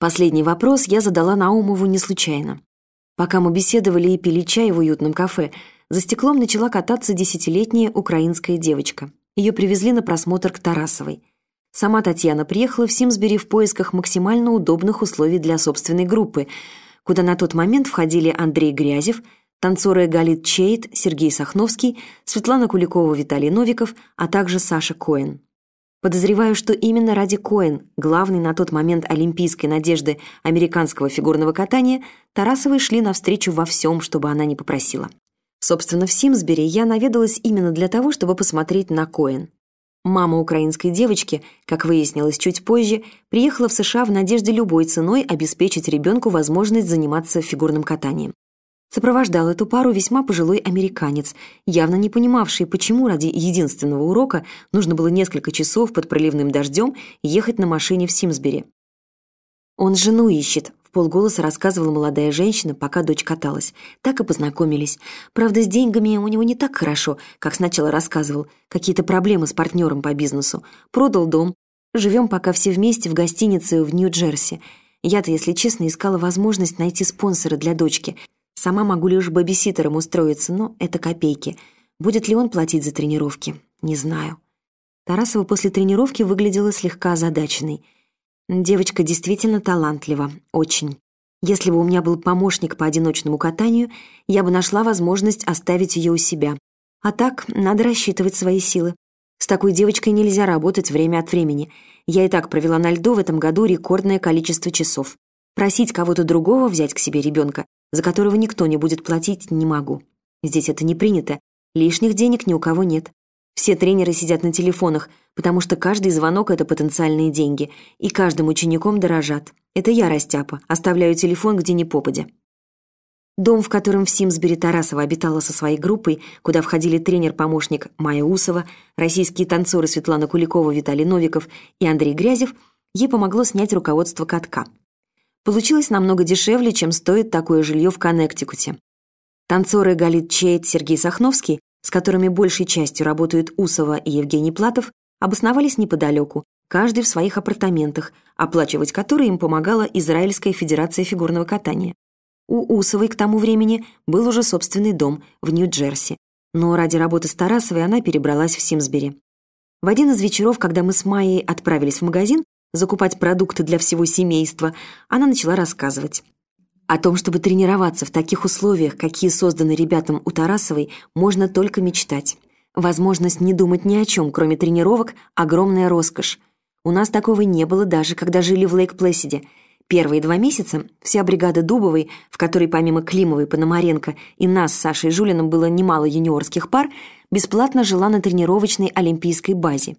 Последний вопрос я задала Наумову не случайно. Пока мы беседовали и пили чай в уютном кафе, за стеклом начала кататься десятилетняя украинская девочка. Ее привезли на просмотр к Тарасовой. Сама Татьяна приехала в Симсбери в поисках максимально удобных условий для собственной группы, куда на тот момент входили Андрей Грязев, танцоры Галит Чейт, Сергей Сахновский, Светлана Куликова, Виталий Новиков, а также Саша Коэн. Подозреваю, что именно ради Коэн, главной на тот момент олимпийской надежды американского фигурного катания, Тарасовой шли навстречу во всем, чтобы она не попросила. Собственно, в Симсбери я наведалась именно для того, чтобы посмотреть на Коэн. Мама украинской девочки, как выяснилось чуть позже, приехала в США в надежде любой ценой обеспечить ребенку возможность заниматься фигурным катанием. Сопровождал эту пару весьма пожилой американец, явно не понимавший, почему ради единственного урока нужно было несколько часов под проливным дождем ехать на машине в Симсбери. «Он жену ищет», — в полголоса рассказывала молодая женщина, пока дочь каталась. Так и познакомились. Правда, с деньгами у него не так хорошо, как сначала рассказывал. Какие-то проблемы с партнером по бизнесу. Продал дом. Живем пока все вместе в гостинице в Нью-Джерси. Я-то, если честно, искала возможность найти спонсора для дочки — Сама могу лишь бэбиситером устроиться, но это копейки. Будет ли он платить за тренировки? Не знаю. Тарасова после тренировки выглядела слегка озадаченной. Девочка действительно талантлива, очень. Если бы у меня был помощник по одиночному катанию, я бы нашла возможность оставить ее у себя. А так, надо рассчитывать свои силы. С такой девочкой нельзя работать время от времени. Я и так провела на льду в этом году рекордное количество часов. Просить кого-то другого взять к себе ребенка за которого никто не будет платить, не могу. Здесь это не принято. Лишних денег ни у кого нет. Все тренеры сидят на телефонах, потому что каждый звонок — это потенциальные деньги, и каждым учеником дорожат. Это я, растяпа, оставляю телефон где ни попадя. Дом, в котором в Симсбери Тарасова обитала со своей группой, куда входили тренер-помощник Майя Усова, российские танцоры Светлана Куликова, Виталий Новиков и Андрей Грязев, ей помогло снять руководство катка — Получилось намного дешевле, чем стоит такое жилье в Коннектикуте. Танцоры Галит Чейт, Сергей Сахновский, с которыми большей частью работают Усова и Евгений Платов, обосновались неподалеку, каждый в своих апартаментах, оплачивать которые им помогала Израильская Федерация фигурного катания. У Усовой к тому времени был уже собственный дом в Нью-Джерси, но ради работы с Тарасовой она перебралась в Симсбери. В один из вечеров, когда мы с Майей отправились в магазин, закупать продукты для всего семейства, она начала рассказывать. О том, чтобы тренироваться в таких условиях, какие созданы ребятам у Тарасовой, можно только мечтать. Возможность не думать ни о чем, кроме тренировок – огромная роскошь. У нас такого не было даже, когда жили в Лейк-Плэсиде. Первые два месяца вся бригада Дубовой, в которой помимо Климовой, Пономаренко и нас с Сашей Жулиным было немало юниорских пар, бесплатно жила на тренировочной олимпийской базе.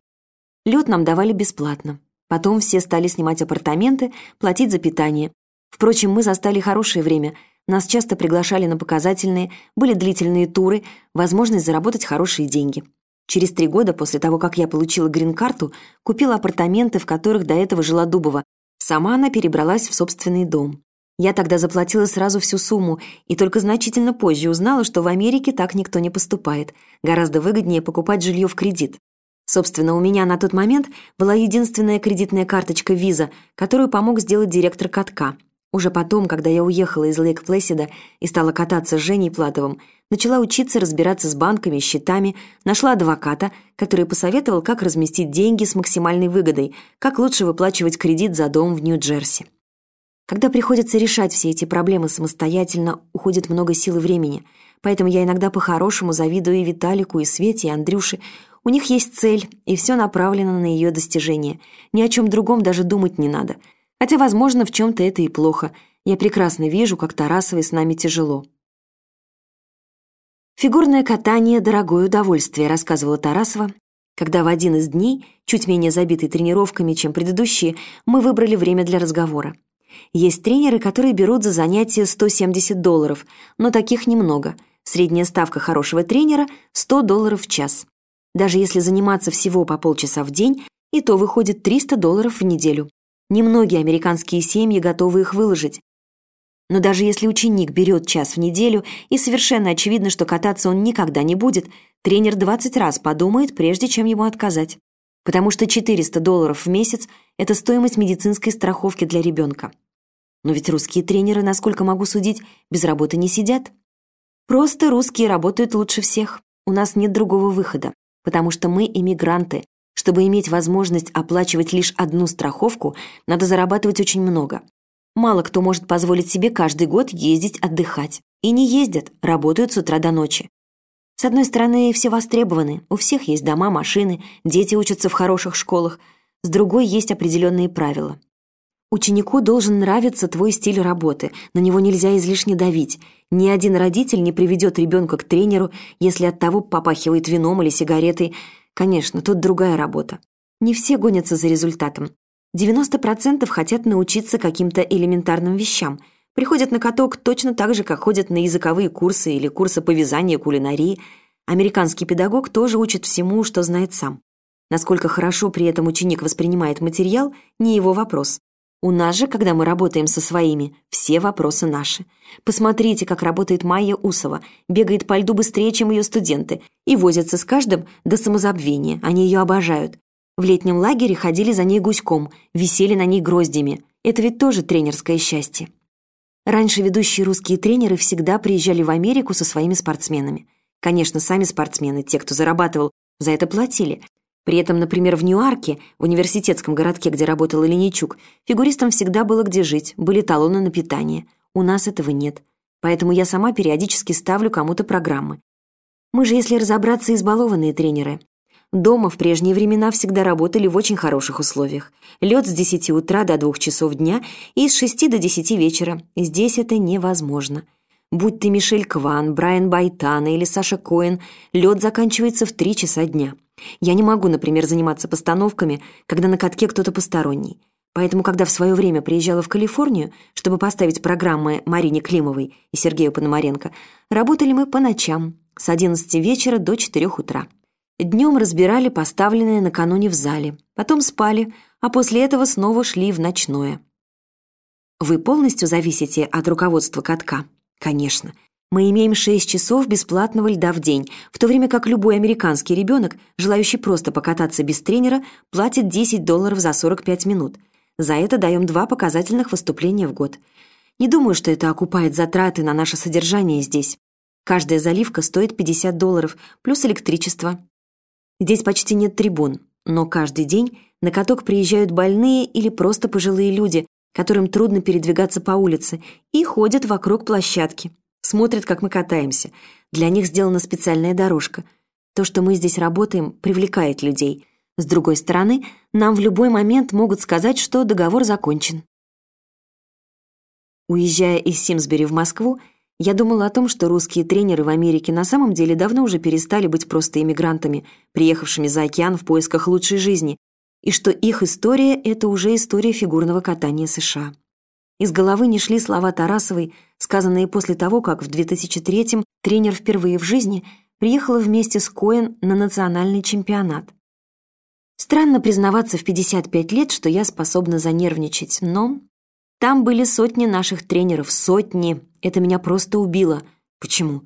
Лед нам давали бесплатно. Потом все стали снимать апартаменты, платить за питание. Впрочем, мы застали хорошее время. Нас часто приглашали на показательные, были длительные туры, возможность заработать хорошие деньги. Через три года после того, как я получила грин-карту, купила апартаменты, в которых до этого жила Дубова. Сама она перебралась в собственный дом. Я тогда заплатила сразу всю сумму и только значительно позже узнала, что в Америке так никто не поступает. Гораздо выгоднее покупать жилье в кредит. Собственно, у меня на тот момент была единственная кредитная карточка Visa, которую помог сделать директор катка. Уже потом, когда я уехала из Лейк-Плэсида и стала кататься с Женей Платовым, начала учиться разбираться с банками, счетами, нашла адвоката, который посоветовал, как разместить деньги с максимальной выгодой, как лучше выплачивать кредит за дом в Нью-Джерси. Когда приходится решать все эти проблемы самостоятельно, уходит много сил и времени, поэтому я иногда по-хорошему завидую и Виталику, и Свете, и Андрюше, у них есть цель, и все направлено на ее достижение. Ни о чем другом даже думать не надо. Хотя, возможно, в чем-то это и плохо. Я прекрасно вижу, как Тарасовой с нами тяжело. «Фигурное катание – дорогое удовольствие», – рассказывала Тарасова, когда в один из дней, чуть менее забитый тренировками, чем предыдущие, мы выбрали время для разговора. Есть тренеры, которые берут за занятие 170 долларов, но таких немного. Средняя ставка хорошего тренера – 100 долларов в час. Даже если заниматься всего по полчаса в день, и то выходит 300 долларов в неделю. Немногие американские семьи готовы их выложить. Но даже если ученик берет час в неделю, и совершенно очевидно, что кататься он никогда не будет, тренер 20 раз подумает, прежде чем ему отказать. Потому что 400 долларов в месяц – это стоимость медицинской страховки для ребенка. Но ведь русские тренеры, насколько могу судить, без работы не сидят. Просто русские работают лучше всех. У нас нет другого выхода, потому что мы иммигранты. Чтобы иметь возможность оплачивать лишь одну страховку, надо зарабатывать очень много. Мало кто может позволить себе каждый год ездить отдыхать. И не ездят, работают с утра до ночи. С одной стороны, все востребованы, у всех есть дома, машины, дети учатся в хороших школах. С другой, есть определенные правила. Ученику должен нравиться твой стиль работы, на него нельзя излишне давить. Ни один родитель не приведет ребенка к тренеру, если от того попахивает вином или сигаретой. Конечно, тут другая работа. Не все гонятся за результатом. 90% хотят научиться каким-то элементарным вещам. Приходят на каток точно так же, как ходят на языковые курсы или курсы по вязанию кулинарии. Американский педагог тоже учит всему, что знает сам. Насколько хорошо при этом ученик воспринимает материал, не его вопрос. У нас же, когда мы работаем со своими, все вопросы наши. Посмотрите, как работает Майя Усова, бегает по льду быстрее, чем ее студенты, и возится с каждым до самозабвения, они ее обожают. В летнем лагере ходили за ней гуськом, висели на ней гроздями. Это ведь тоже тренерское счастье. Раньше ведущие русские тренеры всегда приезжали в Америку со своими спортсменами. Конечно, сами спортсмены, те, кто зарабатывал, за это платили – при этом, например, в Ньюарке, в университетском городке, где работал Леничук, фигуристам всегда было где жить, были талоны на питание. У нас этого нет. Поэтому я сама периодически ставлю кому-то программы. Мы же, если разобраться, избалованные тренеры. Дома в прежние времена всегда работали в очень хороших условиях. Лед с 10 утра до 2 часов дня и с 6 до 10 вечера. Здесь это невозможно. Будь ты Мишель Кван, Брайан Байтана или Саша Коэн, лед заканчивается в 3 часа дня. Я не могу, например, заниматься постановками, когда на катке кто-то посторонний. Поэтому, когда в свое время приезжала в Калифорнию, чтобы поставить программы Марине Климовой и Сергею Пономаренко, работали мы по ночам, с 11 вечера до 4 утра. Днем разбирали поставленные накануне в зале, потом спали, а после этого снова шли в ночное. Вы полностью зависите от руководства катка? Конечно. Мы имеем 6 часов бесплатного льда в день, в то время как любой американский ребенок, желающий просто покататься без тренера, платит 10 долларов за 45 минут. За это даем два показательных выступления в год. Не думаю, что это окупает затраты на наше содержание здесь. Каждая заливка стоит 50 долларов, плюс электричество. Здесь почти нет трибун, но каждый день на каток приезжают больные или просто пожилые люди, которым трудно передвигаться по улице, и ходят вокруг площадки смотрят, как мы катаемся. Для них сделана специальная дорожка. То, что мы здесь работаем, привлекает людей. С другой стороны, нам в любой момент могут сказать, что договор закончен. Уезжая из Симсбери в Москву, я думала о том, что русские тренеры в Америке на самом деле давно уже перестали быть просто иммигрантами, приехавшими за океан в поисках лучшей жизни, и что их история — это уже история фигурного катания США. Из головы не шли слова Тарасовой, сказанные после того, как в 2003-м тренер впервые в жизни приехала вместе с Коэн на национальный чемпионат. Странно признаваться в 55 лет, что я способна занервничать, но там были сотни наших тренеров, сотни. Это меня просто убило. Почему?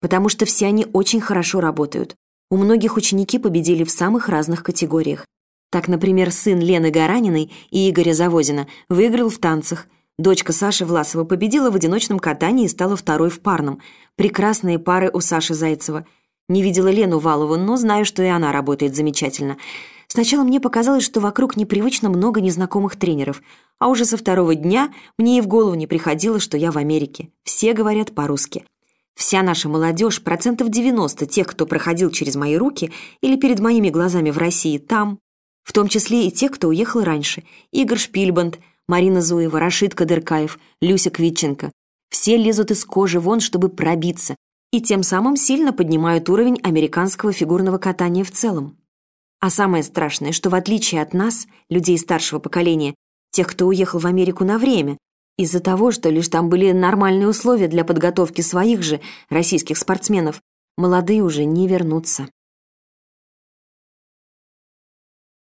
Потому что все они очень хорошо работают. У многих ученики победили в самых разных категориях. Так, например, сын Лены Гараниной и Игоря Завозина выиграл в танцах, Дочка Саши Власова победила в одиночном катании и стала второй в парном. Прекрасные пары у Саши Зайцева. Не видела Лену Валову, но знаю, что и она работает замечательно. Сначала мне показалось, что вокруг непривычно много незнакомых тренеров, а уже со второго дня мне и в голову не приходило, что я в Америке. Все говорят по-русски. Вся наша молодежь, процентов 90 тех, кто проходил через мои руки или перед моими глазами в России, там. В том числе и те, кто уехал раньше. Игорь Шпильбанд – Марина Зуева, Рашид Кадыркаев, Люся Квитченко. Все лезут из кожи вон, чтобы пробиться, и тем самым сильно поднимают уровень американского фигурного катания в целом. А самое страшное, что в отличие от нас, людей старшего поколения, тех, кто уехал в Америку на время, из-за того, что лишь там были нормальные условия для подготовки своих же российских спортсменов, молодые уже не вернутся.